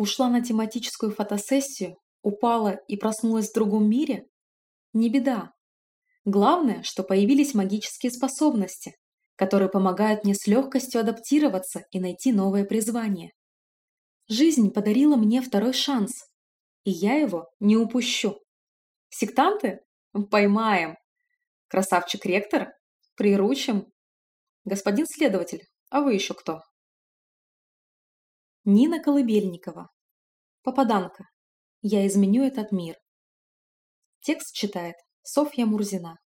Ушла на тематическую фотосессию, упала и проснулась в другом мире? Не беда. Главное, что появились магические способности, которые помогают мне с легкостью адаптироваться и найти новое призвание. Жизнь подарила мне второй шанс, и я его не упущу. Сектанты? Поймаем. Красавчик ректор? Приручим. Господин следователь, а вы еще кто? Нина Колыбельникова. Попаданка. Я изменю этот мир. Текст читает Софья Мурзина.